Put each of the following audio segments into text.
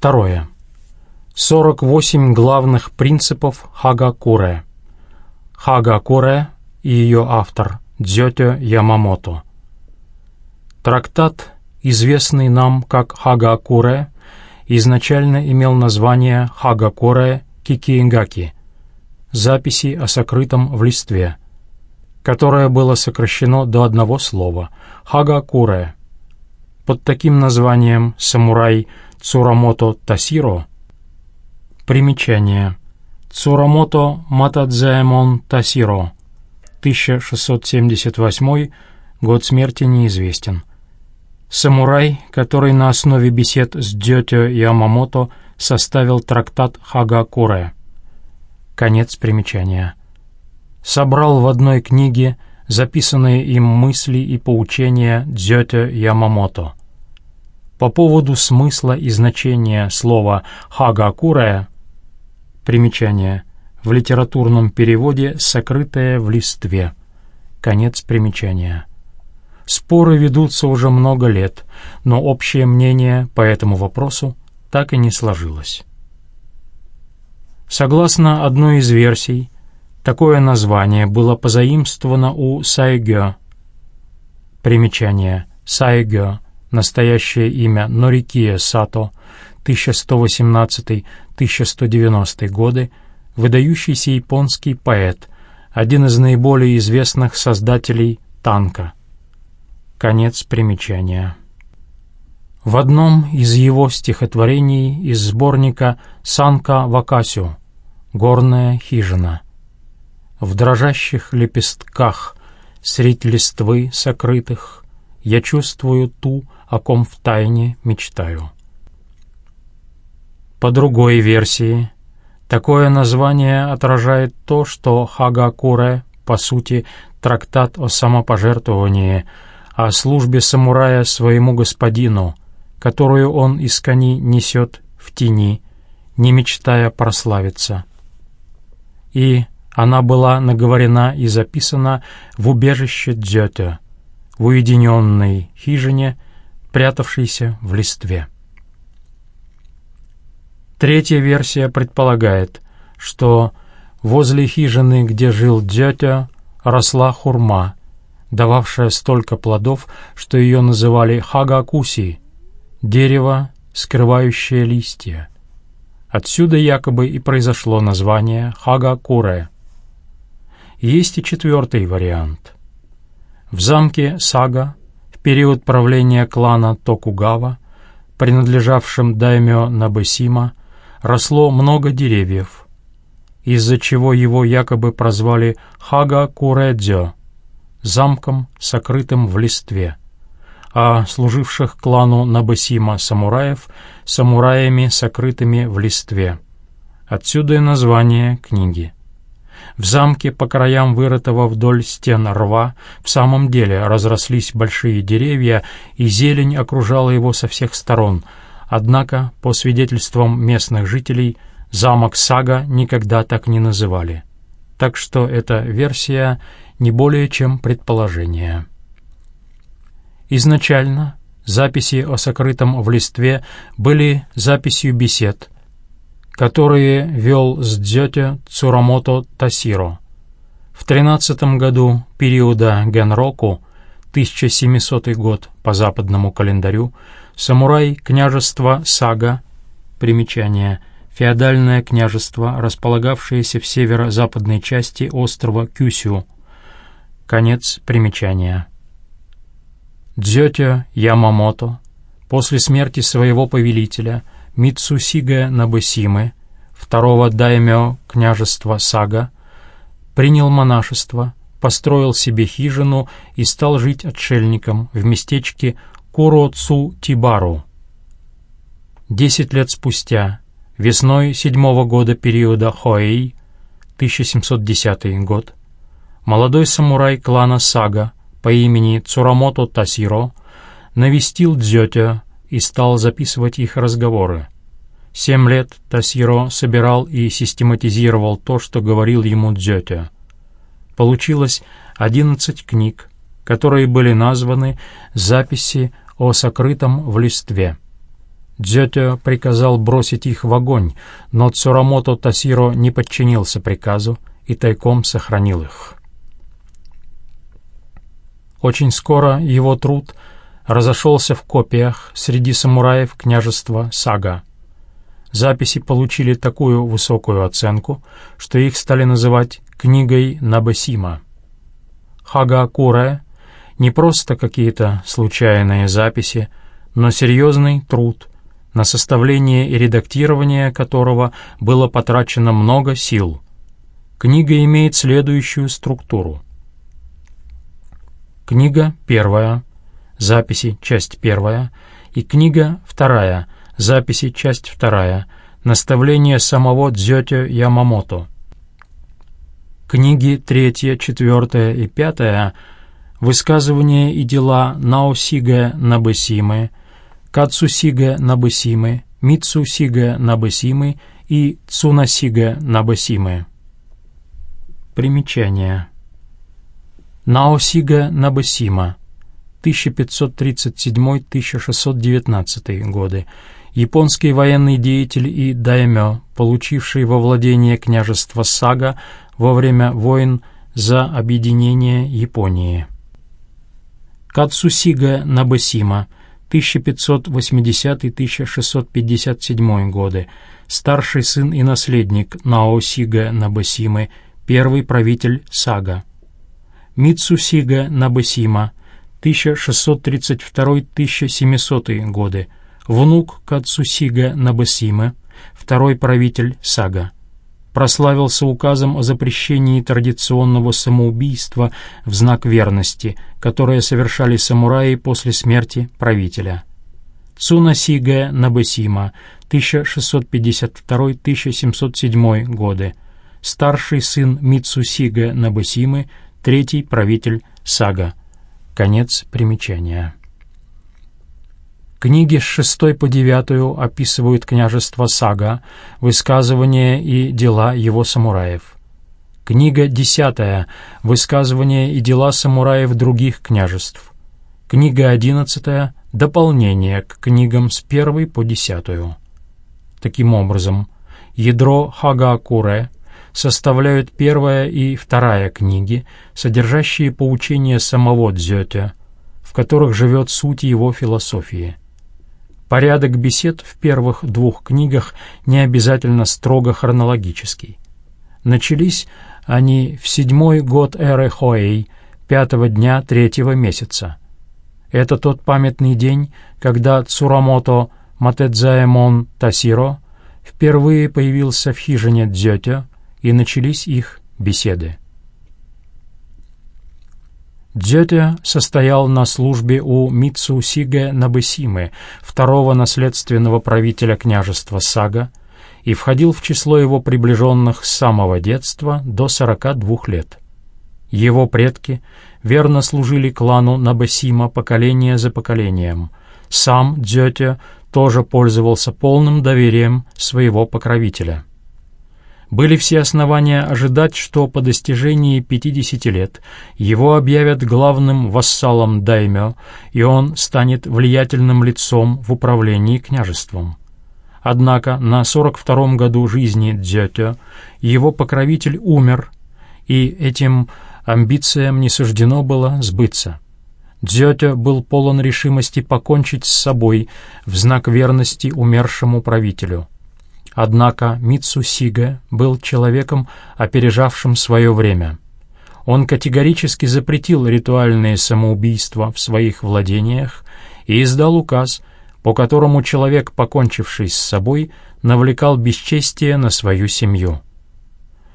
Второе. 48 главных принципов Хагакуре. Хагакуре и ее автор Дзётё Ямамото. Трактат, известный нам как Хагакуре, изначально имел название Хагакуре Кикиенгаки, записи о сокрытом в листве, которое было сокращено до одного слова — Хагакуре. Под таким названием самурай Цурамото Тасиро Примечание. Цурамото Матадзаэмон Тасиро 1678 год смерти неизвестен. Самурай, который на основе бесед с Дзётё Ямамото составил трактат Хагакуре. Конец примечания. Собрал в одной книге записанные им мысли и поучения Дзётё Ямамото. По поводу смысла и значения слова «хагакуре» примечание в литературном переводе «сокрытое в листве». Конец примечания. Споры ведутся уже много лет, но общее мнение по этому вопросу так и не сложилось. Согласно одной из версий, такое название было позаимствовано у Сайгё. Примечание. Сайгё. Настоящее имя Норикия Сато, 1118-1190 годы, выдающийся японский поэт, один из наиболее известных создателей танка. Конец примечания. В одном из его стихотворений из сборника «Санка Вакасю» горная хижина. В дрожащих лепестках, средь листвы сокрытых, я чувствую ту, о ком в тайне мечтаю. По другой версии, такое название отражает то, что Хагакуре, по сути, трактат о самопожертвовании, о службе самурая своему господину, которую он из кони несет в тени, не мечтая прославиться и она была наговорена и записана в убежище Дзёте, в уединенной хижине, прятавшейся в листве. Третья версия предполагает, что возле хижины, где жил Дзёте, росла хурма, дававшая столько плодов, что ее называли хагакуси — дерево, скрывающее листья. Отсюда якобы и произошло название Хагакуре. Есть и четвертый вариант. В замке Сага в период правления клана Токугава, принадлежавшем даймё Набесима, росло много деревьев, из-за чего его якобы прозвали Хагакуредзё, замком, сокрытым в листве а служивших клану Набасима самураев самураями, сокрытыми в листве. Отсюда и название книги. В замке по краям вырытого вдоль стен рва в самом деле разрослись большие деревья, и зелень окружала его со всех сторон, однако, по свидетельствам местных жителей, замок Сага никогда так не называли. Так что эта версия не более чем предположение. Изначально записи о сокрытом в листве были записью бесед, которые вел с дзёте Цурамото Тасиро. В тринадцатом году периода Генроку, 1700 год по западному календарю, самурай княжества Сага, примечание, феодальное княжество, располагавшееся в северо-западной части острова Кюсю, конец примечания. Дзётё Ямамото после смерти своего повелителя Митсусига Набусимы, второго даймё княжества Сага, принял монашество, построил себе хижину и стал жить отшельником в местечке Куроцу-Тибару. Десять лет спустя, весной седьмого года периода Хоэй, 1710 год, молодой самурай клана Сага по имени Цурамото Тасиро навестил Дзётя и стал записывать их разговоры. Семь лет Тасиро собирал и систематизировал то, что говорил ему Дзётя. Получилось одиннадцать книг, которые были названы «Записи о сокрытом в листве». Дзётё приказал бросить их в огонь, но Цурамото Тасиро не подчинился приказу и тайком сохранил их. Очень скоро его труд разошелся в копиях среди самураев княжества Сага. Записи получили такую высокую оценку, что их стали называть «книгой Набасима». Хагакуре — не просто какие-то случайные записи, но серьезный труд, на составление и редактирование которого было потрачено много сил. Книга имеет следующую структуру. Книга первая, записи, часть первая, и книга вторая, записи, часть вторая, наставление самого Дзётё Ямамото. Книги третья, четвертая и пятая, высказывания и дела Наосига Набысимы, Кацусига Набысимы, Мицусига Набысимы и Цунасига Набысимы. Примечание. Наосига Набысима, 1537-1619 годы, японский военный деятель и даймё, получивший во владение княжества Сага во время войн за объединение Японии. Кацусига Набасима, 1580-1657 годы, старший сын и наследник Наосига Набасимы, первый правитель Сага. Мицусига Набасима, 1632-1700 годы, внук Кацусига Набасимы, второй правитель Сага прославился указом о запрещении традиционного самоубийства в знак верности, которое совершали самураи после смерти правителя. Цунасига Набасима, 1652-1707 годы, старший сын Мицусига Набасимы, третий правитель Сага. Конец примечания. Книги с шестой по девятую описывают княжество Сага, высказывания и дела его самураев. Книга десятая — высказывания и дела самураев других княжеств. Книга одиннадцатая — дополнение к книгам с первой по десятую. Таким образом, ядро Хагакуре составляют первая и вторая книги, содержащие поучения самого Дзёте, в которых живет суть его философии. Порядок бесед в первых двух книгах не обязательно строго хронологический. Начались они в седьмой год эры Хоэй, пятого дня третьего месяца. Это тот памятный день, когда Цурамото Матэдзаэмон Тасиро впервые появился в хижине Дзётё, и начались их беседы. Дзёте состоял на службе у Митсу Сиге Набысимы, второго наследственного правителя княжества Сага, и входил в число его приближенных с самого детства до 42 лет. Его предки верно служили клану Набасима поколение за поколением. Сам Дзёте тоже пользовался полным доверием своего покровителя — были все основания ожидать, что по достижении 50 лет его объявят главным вассалом даймё, и он станет влиятельным лицом в управлении княжеством. Однако на 42-м году жизни Дзётё его покровитель умер, и этим амбициям не суждено было сбыться. Дзётё был полон решимости покончить с собой в знак верности умершему правителю — Однако Митсу Сига был человеком, опережавшим свое время. Он категорически запретил ритуальные самоубийства в своих владениях и издал указ, по которому человек, покончивший с собой, навлекал бесчестие на свою семью.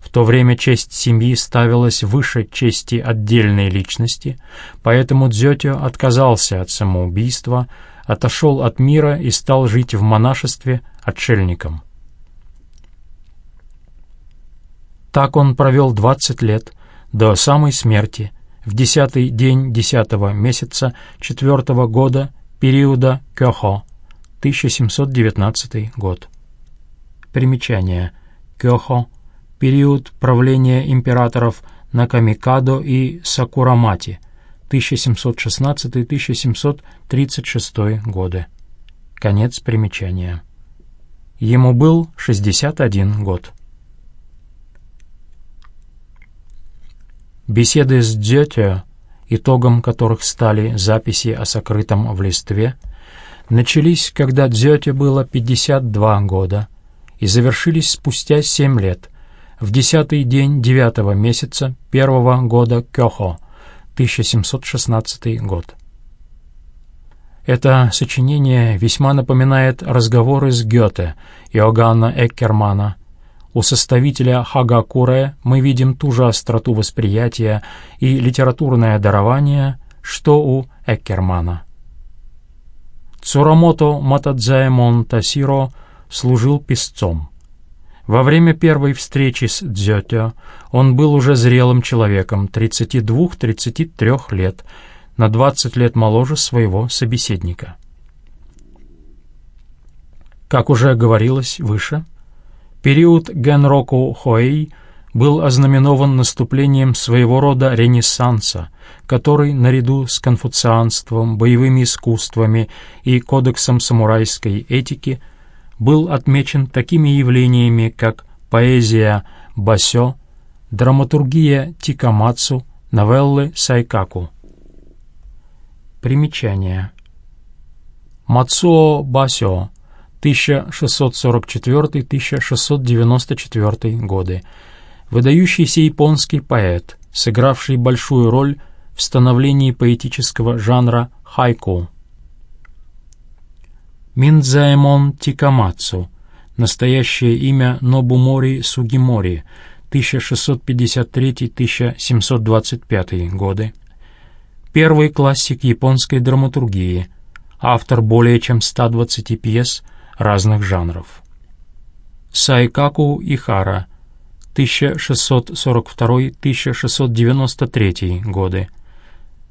В то время честь семьи ставилась выше чести отдельной личности, поэтому Дзётё отказался от самоубийства, отошел от мира и стал жить в монашестве отшельником. Так он провел двадцать лет, до самой смерти, в десятый день десятого месяца четвертого года периода Кёхо, 1719 год. Примечание. Кёхо — период правления императоров Накамикадо и Сакурамати, 1716-1736 годы. Конец примечания. Ему был 61 год. Беседы с Дзёте, итогом которых стали записи о сокрытом в листве, начались, когда Дзёте было 52 года и завершились спустя 7 лет, в десятый день девятого месяца первого года Кёхо, 1716 год. Это сочинение весьма напоминает разговоры с Гёте, Иоганна Эккермана. У составителя Хагакуре мы видим ту же остроту восприятия и литературное дарование, что у Эккермана. Цурамото Матадзаэмон Тасиро служил писцом. Во время первой встречи с Дзётё он был уже зрелым человеком, 32-33 лет, на 20 лет моложе своего собеседника. Как уже говорилось выше, период Генроку Хоэй был ознаменован наступлением своего рода ренессанса, который, наряду с конфуцианством, боевыми искусствами и кодексом самурайской этики, был отмечен такими явлениями, как поэзия басё, драматургия тикамацу, новеллы сайкаку. Примечание. Мацуо Басё, 1644-1694 годы. Выдающийся японский поэт, сыгравший большую роль в становлении поэтического жанра хайку. Миндзаэмон Тикамацу, настоящее имя Нобумори Сугимори, 1653-1725 годы первый классик японской драматургии, автор более чем 120 пьес разных жанров. Сайкаку Ихара, 1642-1693 годы.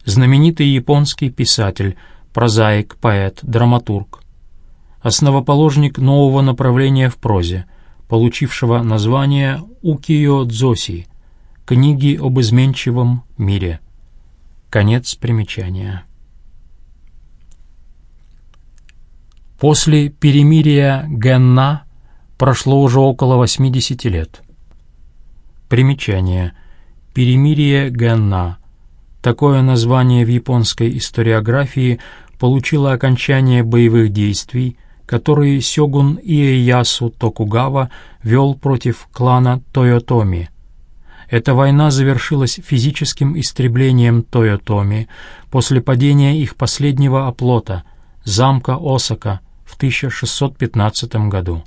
Знаменитый японский писатель, прозаик, поэт, драматург. Основоположник нового направления в прозе, получившего название «Укиё-дзоси» — «Книги об изменчивом мире». Конец примечания. После перемирия Генна прошло уже около 80 лет. Примечание. Перемирие Генна. Такое название в японской историографии получило окончание боевых действий, которые сёгун Иэясу Токугава вел против клана Тойотоми – эта война завершилась физическим истреблением Тойотоми после падения их последнего оплота, замка Осака, в 1615 году.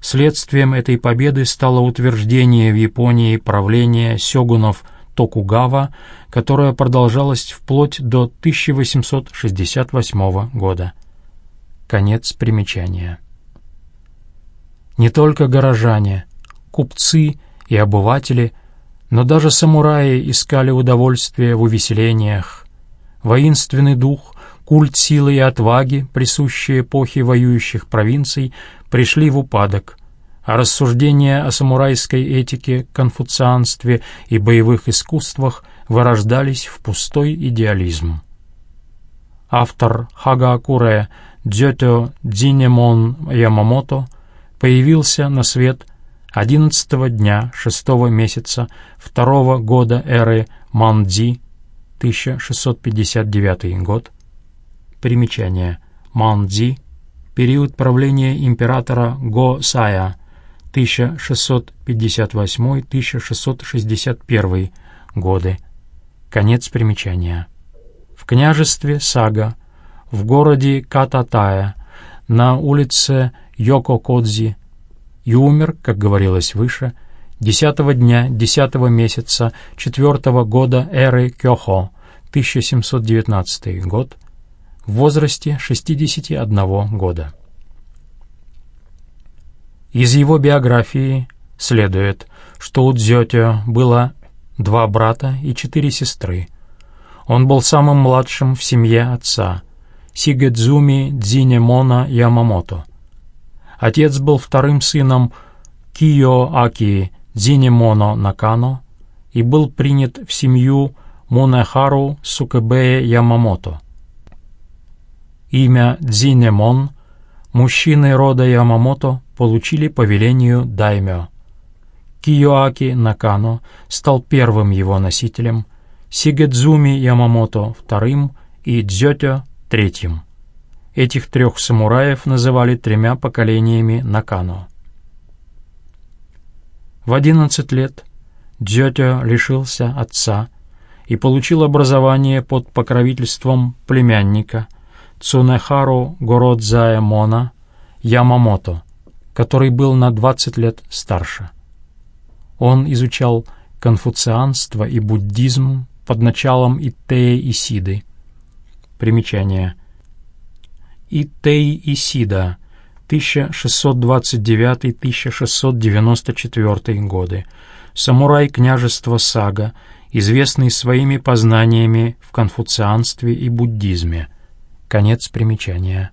Следствием этой победы стало утверждение в Японии правления сёгунов Токугава, которое продолжалось вплоть до 1868 года. Конец примечания. Не только горожане, купцы и обыватели – но даже самураи искали удовольствие в увеселениях. Воинственный дух, культ силы и отваги, присущие эпохе воюющих провинций, пришли в упадок, а рассуждения о самурайской этике, конфуцианстве и боевых искусствах вырождались в пустой идеализм. Автор Хагаакуре Дзётё Дзинемон Ямамото появился на свет одиннадцатого дня шестого месяца второго года эры Мандзи, 1659 год. Примечание. Мандзи — период правления императора Го Сая, 1658-1661 годы. Конец примечания. В княжестве Сага, в городе Кататая, на улице Йококодзи, и умер, как говорилось выше, десятого дня десятого месяца четвертого года эры Кёхо, 1719 год, в возрасте 61 года. Из его биографии следует, что у Дзётё было два брата и четыре сестры. Он был самым младшим в семье отца, Сигэдзуми Дзинемона Ямамото — Отец был вторым сыном Кио Аки Дзинемоно Накано и был принят в семью Мунехару Сукебея Ямамото. Имя Дзинемон мужчины рода Ямамото получили по велению даймё. Киоаки Накано стал первым его носителем, Сигедзуми Ямамото — вторым и Дзётё — третьим. Этих трех самураев называли тремя поколениями Накано. В одиннадцать лет Дзётё лишился отца и получил образование под покровительством племянника Цунехару Городзая Мона Ямамото, который был на 20 лет старше. Он изучал конфуцианство и буддизм под началом Иттея Исиды. Примечание. Иттей Исида, 1629-1694 годы, самурай княжества Сага, известный своими познаниями в конфуцианстве и буддизме. Конец примечания.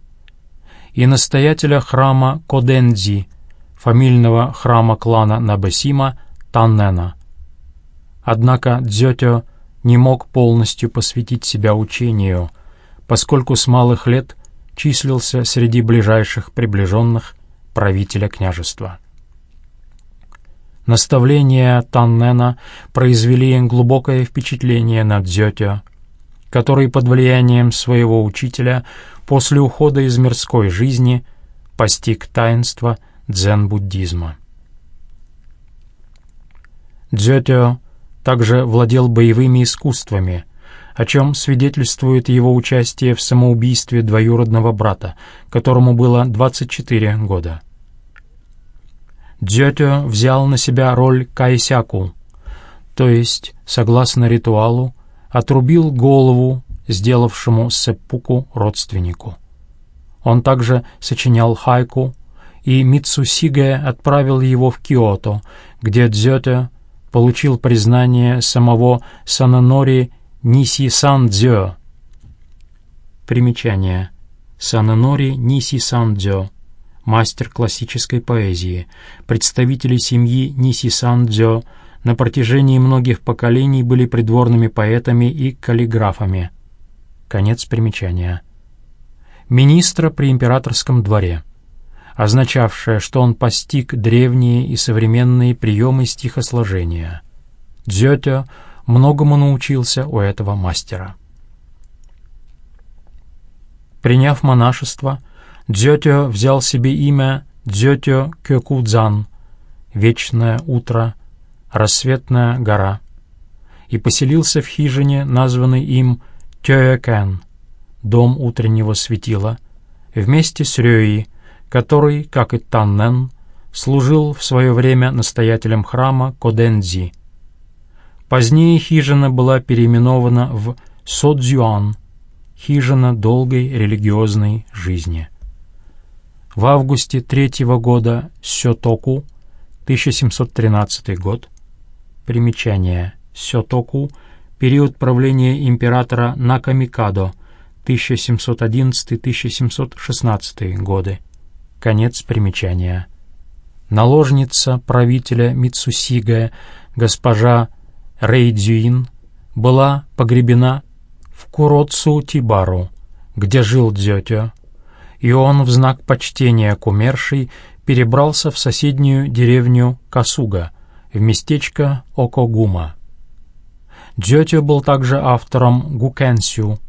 И настоятеля храма Кодензи, фамильного храма клана Набасима Таннена. Однако Дзётё не мог полностью посвятить себя учению, поскольку с малых лет числился среди ближайших приближенных правителя княжества. Наставления Таннена произвели глубокое впечатление на Дзётё, который под влиянием своего учителя после ухода из мирской жизни постиг таинство дзен-буддизма. Дзётё также владел боевыми искусствами, о чем свидетельствует его участие в самоубийстве двоюродного брата, которому было 24 года. Дзётё взял на себя роль кайсяку, то есть, согласно ритуалу, отрубил голову сделавшему сеппуку родственнику. Он также сочинял хайку, и Митсусиге отправил его в Киото, где Дзёте получил признание самого Сананори Ниси-сан-дзё. Примечание. Сананори Ниси-сан-дзё мастер классической поэзии, представители семьи Ниси-сан-дзё на протяжении многих поколений были придворными поэтами и каллиграфами. Конец примечания. Министра при императорском дворе, означавшее, что он постиг древние и современные приемы стихосложения. Дзётё многому научился у этого мастера. Приняв монашество, Дзётё взял себе имя Дзётё Кёкудзан, «Вечное утро», «Рассветная гора», и поселился в хижине, названной им Тёякэн, «Дом утреннего светила», вместе с Рёи, который, как и Таннен, служил в свое время настоятелем храма Кодензи. Позднее хижина была переименована в Содзюан, хижина долгой религиозной жизни. В августе третьего года Сётоку, 1713 год, примечание. Сётоку, период правления императора Накамикадо, 1711-1716 годы, конец примечания. Наложница правителя Мицусига, госпожа Рейдзюин, была погребена в Куроцу-Тибару, где жил Дзётё, и он в знак почтения к умершей перебрался в соседнюю деревню Касуга, в местечко Окогума. Дзётё был также автором Гукэнсю,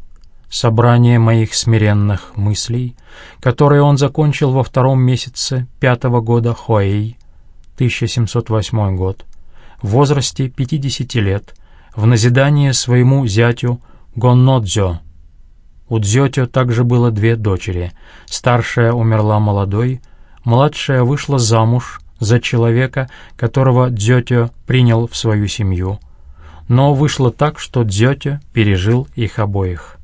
собрание моих смиренных мыслей, которое он закончил во втором месяце пятого года Хуэй, 1708 год, в возрасте 50 лет, в назидание своему зятю Гоннодзё, у Дзётё также было две дочери. Старшая умерла молодой, младшая вышла замуж за человека, которого Дзётё принял в свою семью. Но вышло так, что Дзётё пережил их обоих.